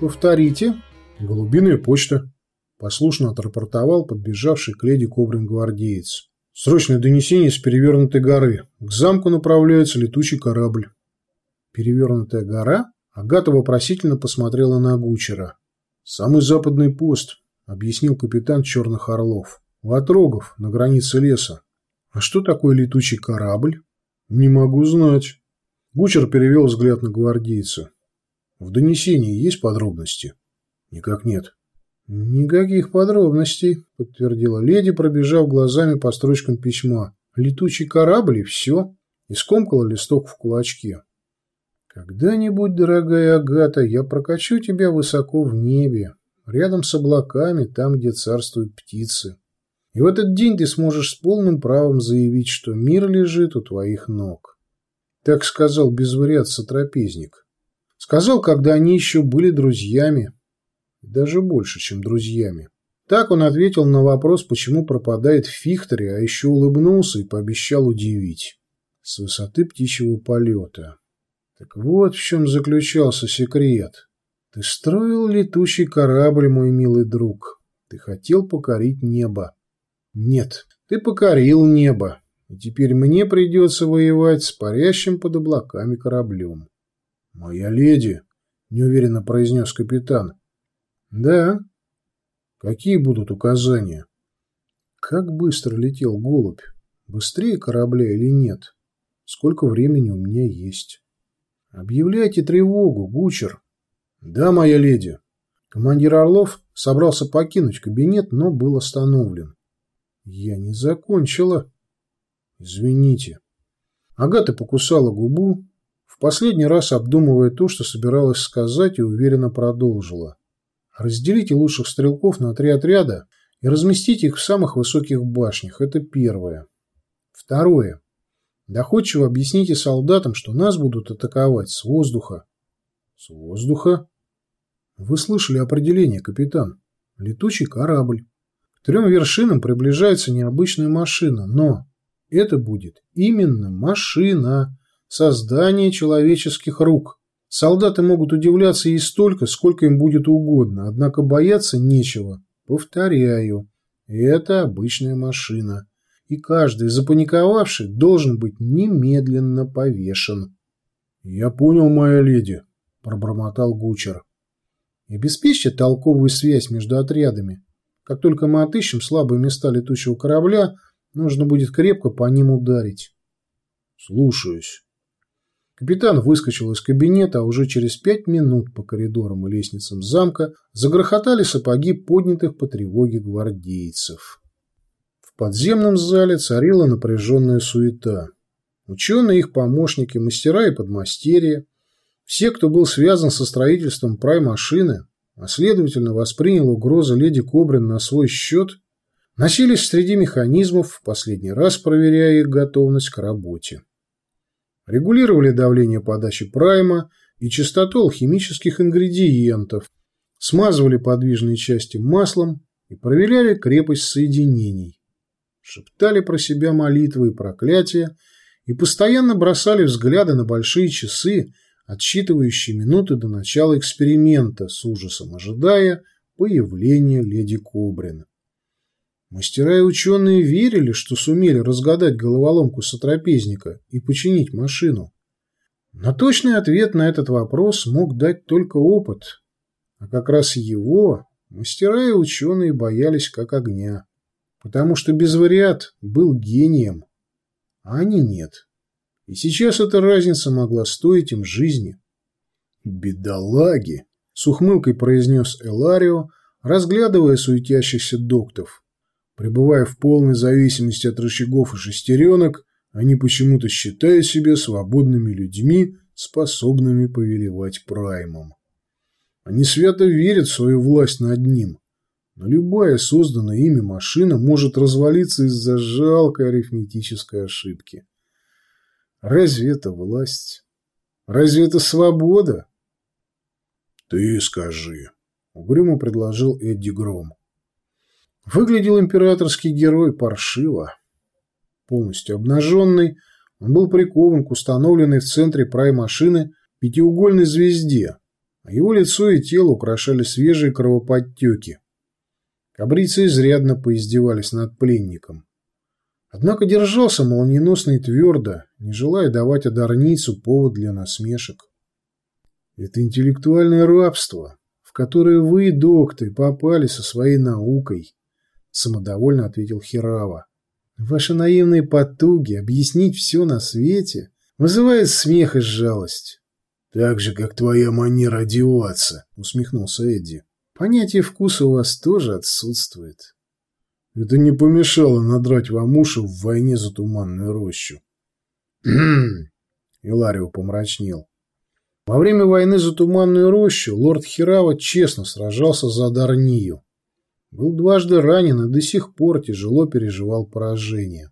Повторите. Голубиная почта. Послушно отрапортовал подбежавший к леди Кобрин гвардеец. Срочное донесение с перевернутой горы. К замку направляется летучий корабль. Перевернутая гора? Агата вопросительно посмотрела на Гучера. Самый западный пост, объяснил капитан Черных Орлов. У отрогов, на границе леса. А что такое летучий корабль? Не могу знать. Гучер перевел взгляд на гвардейца. В донесении есть подробности? Никак нет. Никаких подробностей, подтвердила леди, пробежав глазами по строчкам письма. Летучий корабль и все. И скомкала листок в кулачке. Когда-нибудь, дорогая Агата, я прокачу тебя высоко в небе, рядом с облаками, там, где царствуют птицы. И в этот день ты сможешь с полным правом заявить, что мир лежит у твоих ног. Так сказал без вариации трапезник. Сказал, когда они еще были друзьями. Даже больше, чем друзьями. Так он ответил на вопрос, почему пропадает в Фихтере, а еще улыбнулся и пообещал удивить. С высоты птичьего полета. Так вот в чем заключался секрет. Ты строил летучий корабль, мой милый друг. Ты хотел покорить небо. Нет, ты покорил небо, и теперь мне придется воевать с парящим под облаками кораблем. — Моя леди, — неуверенно произнес капитан. — Да. — Какие будут указания? Как быстро летел голубь? Быстрее корабля или нет? Сколько времени у меня есть? Объявляйте тревогу, Гучер. Да, моя леди. Командир Орлов собрался покинуть кабинет, но был остановлен. Я не закончила. Извините. Агата покусала губу, последний раз обдумывая то, что собиралась сказать, и уверенно продолжила. Разделите лучших стрелков на три отряда и разместите их в самых высоких башнях. Это первое. Второе. Доходчиво объясните солдатам, что нас будут атаковать с воздуха. С воздуха? Вы слышали определение, капитан. Летучий корабль. К трем вершинам приближается необычная машина, но это будет именно машина, создание человеческих рук. Солдаты могут удивляться ей столько, сколько им будет угодно, однако бояться нечего. Повторяю, это обычная машина и каждый запаниковавший должен быть немедленно повешен. — Я понял, моя леди, — пробормотал Гучер. — Обеспечьте толковую связь между отрядами. Как только мы отыщем слабые места летучего корабля, нужно будет крепко по ним ударить. — Слушаюсь. Капитан выскочил из кабинета, а уже через пять минут по коридорам и лестницам замка загрохотали сапоги поднятых по тревоге гвардейцев подземном зале царила напряженная суета. Ученые, их помощники, мастера и подмастерья, все, кто был связан со строительством прай-машины, а следовательно воспринял угрозы леди Кобрин на свой счет, носились среди механизмов, в последний раз проверяя их готовность к работе. Регулировали давление подачи прайма и частоту алхимических ингредиентов, смазывали подвижные части маслом и проверяли крепость соединений шептали про себя молитвы и проклятия и постоянно бросали взгляды на большие часы, отсчитывающие минуты до начала эксперимента, с ужасом ожидая появления леди Кобрин. Мастера и ученые верили, что сумели разгадать головоломку сотрапезника и починить машину. Но точный ответ на этот вопрос мог дать только опыт, а как раз его мастера и ученые боялись как огня потому что Безвариат был гением, а они нет. И сейчас эта разница могла стоить им жизни. «Бедолаги!» — с ухмылкой произнес Эларио, разглядывая суетящихся доктов. Пребывая в полной зависимости от рычагов и шестеренок, они почему-то считают себя свободными людьми, способными повелевать праймом. Они свято верят в свою власть над ним, но любая созданная ими машина может развалиться из-за жалкой арифметической ошибки. Разве это власть? Разве это свобода? Ты скажи, угрюмо предложил Эдди Гром. Выглядел императорский герой паршиво. Полностью обнаженный, он был прикован к установленной в центре прай-машины пятиугольной звезде, а его лицо и тело украшали свежие кровоподтеки. Кабрицы изрядно поиздевались над пленником. Однако держался молниеносно и твердо, не желая давать одарницу повод для насмешек. Это интеллектуальное рабство, в которое вы, доктор, попали со своей наукой, самодовольно ответил Хирава. Ваши наивные потуги объяснить все на свете вызывает смех и жалость. Так же, как твоя манера одеваться, усмехнулся Эдди. Понятие вкуса у вас тоже отсутствует. Это не помешало надрать вам уши в войне за туманную рощу. Иларио помрачнел. Во время войны за туманную рощу лорд Хирава честно сражался за Дарнию. Был дважды ранен и до сих пор тяжело переживал поражение.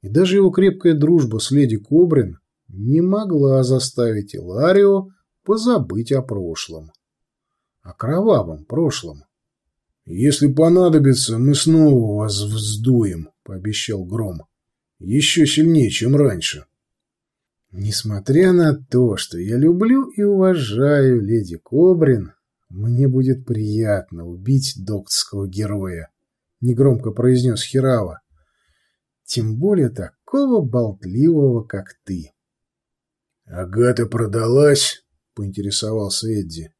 И даже его крепкая дружба с леди Кобрин не могла заставить Иларио позабыть о прошлом. О кровавом прошлом. «Если понадобится, мы снова вас вздуем», — пообещал Гром. «Еще сильнее, чем раньше». «Несмотря на то, что я люблю и уважаю леди Кобрин, мне будет приятно убить доктского героя», — негромко произнес Хирава. «Тем более такого болтливого, как ты». «Агата продалась?» — поинтересовался Эдди.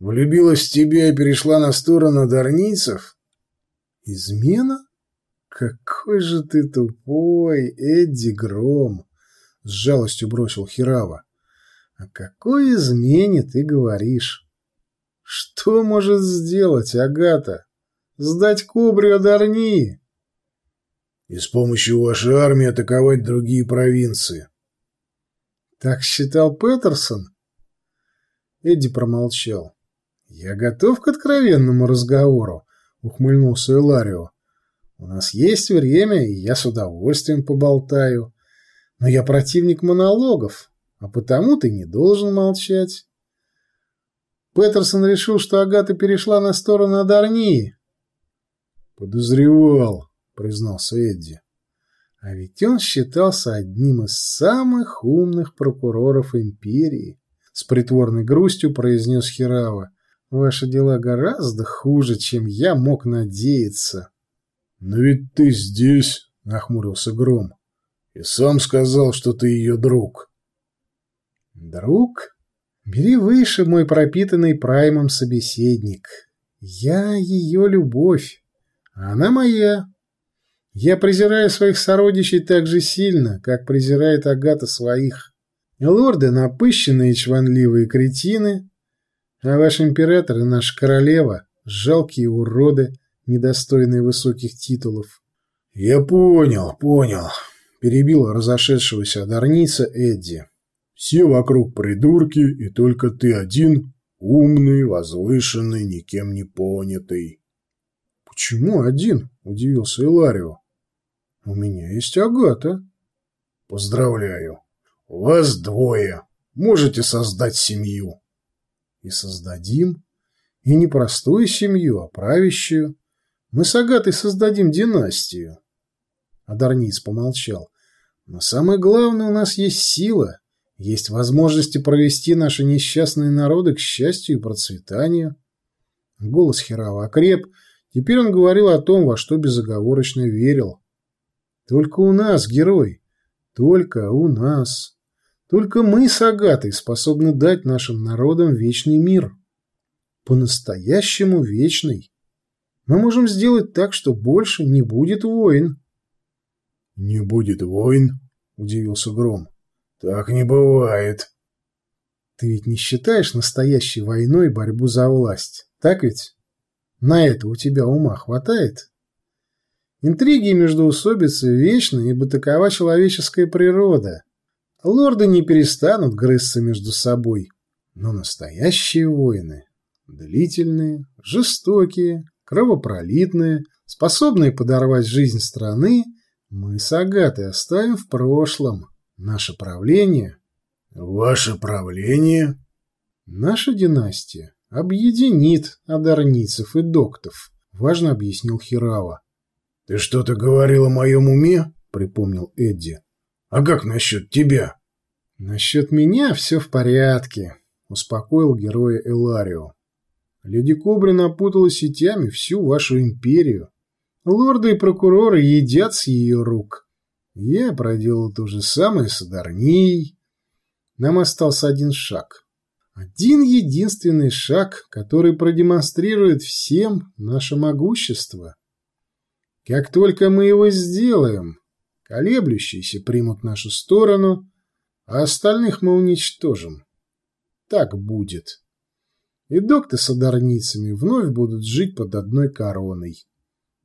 Влюбилась в тебя и перешла на сторону дарницев? Измена? Какой же ты тупой, Эдди Гром! С жалостью бросил Хирава. О какой измене ты говоришь? Что может сделать Агата? Сдать Кобрию Дарни? И с помощью вашей армии атаковать другие провинции. Так считал Петерсон? Эдди промолчал. «Я готов к откровенному разговору», — ухмыльнулся Эларио. «У нас есть время, и я с удовольствием поболтаю. Но я противник монологов, а потому ты не должен молчать». Петерсон решил, что Агата перешла на сторону Адарнии. «Подозревал», — признался Эдди. А ведь он считался одним из самых умных прокуроров империи, — с притворной грустью произнес Хирава. Ваши дела гораздо хуже, чем я мог надеяться. — Но ведь ты здесь, — нахмурился Гром, — и сам сказал, что ты ее друг. — Друг? Бери выше, мой пропитанный праймом собеседник. Я ее любовь, а она моя. Я презираю своих сородичей так же сильно, как презирает Агата своих. Лорды напыщенные чванливые кретины, а ваш император и наша королева — жалкие уроды, недостойные высоких титулов. — Я понял, понял, — перебил разошедшегося одарница Эдди. — Все вокруг придурки, и только ты один умный, возвышенный, никем не понятый. — Почему один? — удивился Иларио. — У меня есть Агата. — Поздравляю. Вас двое. Можете создать семью и создадим. И не простую семью, а правящую. Мы с Агатой создадим династию. Адарниц помолчал. Но самое главное, у нас есть сила, есть возможности провести наши несчастные народы к счастью и процветанию. Голос Херава окреп. Теперь он говорил о том, во что безоговорочно верил. Только у нас, герой, только у нас. Только мы с Агатой способны дать нашим народам вечный мир. По-настоящему вечный. Мы можем сделать так, что больше не будет войн. — Не будет войн? — удивился Гром. — Так не бывает. — Ты ведь не считаешь настоящей войной борьбу за власть, так ведь? На это у тебя ума хватает? Интриги и междоусобицы вечны, ибо такова человеческая природа. Лорды не перестанут грызться между собой. Но настоящие войны — длительные, жестокие, кровопролитные, способные подорвать жизнь страны, мы с Агатой оставим в прошлом. Наше правление... — Ваше правление? — Наша династия объединит одарницев и доктов, — важно объяснил Хирава. — Ты что-то говорил о моем уме? — припомнил Эдди. А как насчет тебя? Насчет меня все в порядке, успокоил героя Эларио. Леди Кобра напутала сетями всю вашу империю. Лорды и прокуроры едят с ее рук. Я проделал то же самое с Адарнией. Нам остался один шаг. Один единственный шаг, который продемонстрирует всем наше могущество. Как только мы его сделаем, колеблющиеся примут нашу сторону, а остальных мы уничтожим. Так будет. И докты с одарницами вновь будут жить под одной короной.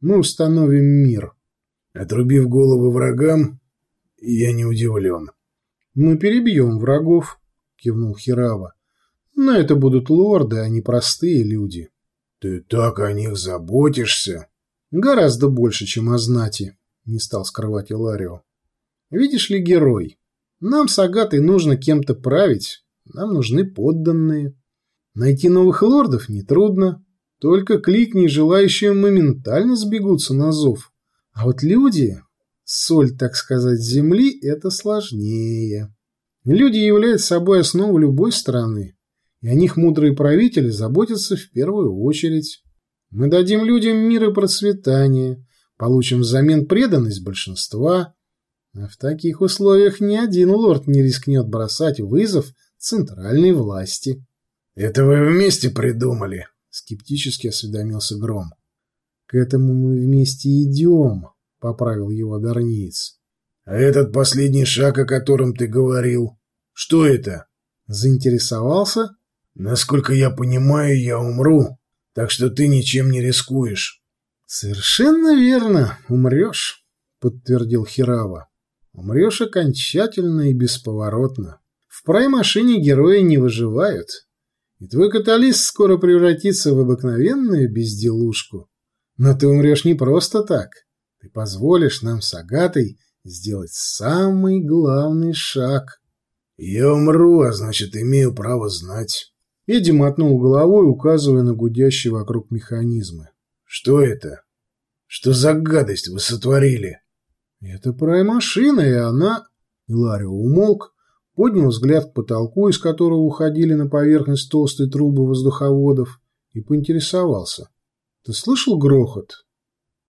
Мы установим мир. Отрубив головы врагам, я не удивлен. Мы перебьем врагов, кивнул Хирава. Но это будут лорды, а не простые люди. Ты так о них заботишься. Гораздо больше, чем о знати, не стал скрывать Иларио. Видишь ли, герой, нам с Агатой нужно кем-то править, нам нужны подданные. Найти новых лордов нетрудно, только кликни, желающие моментально сбегутся на зов. А вот люди, соль, так сказать, земли, это сложнее. Люди являются собой основу любой страны и о них мудрые правители заботятся в первую очередь. Мы дадим людям мир и процветание, получим взамен преданность большинства, а в таких условиях ни один лорд не рискнет бросать вызов центральной власти. — Это вы вместе придумали? — скептически осведомился Гром. — К этому мы вместе идем, — поправил его Дарниец. — А этот последний шаг, о котором ты говорил, что это? — заинтересовался Насколько я понимаю, я умру, так что ты ничем не рискуешь. Совершенно верно, умрешь, подтвердил Хирава. Умрешь окончательно и бесповоротно. В прай-машине герои не выживают. И твой каталист скоро превратится в обыкновенную безделушку. Но ты умрешь не просто так. Ты позволишь нам с Агатой сделать самый главный шаг. Я умру, а значит, имею право знать. Эдди мотнул головой, указывая на гудящие вокруг механизмы. «Что это? Что за гадость вы сотворили?» «Это прай-машина, и она...» Иларио умолк, поднял взгляд к потолку, из которого уходили на поверхность толстые трубы воздуховодов, и поинтересовался. «Ты слышал грохот?»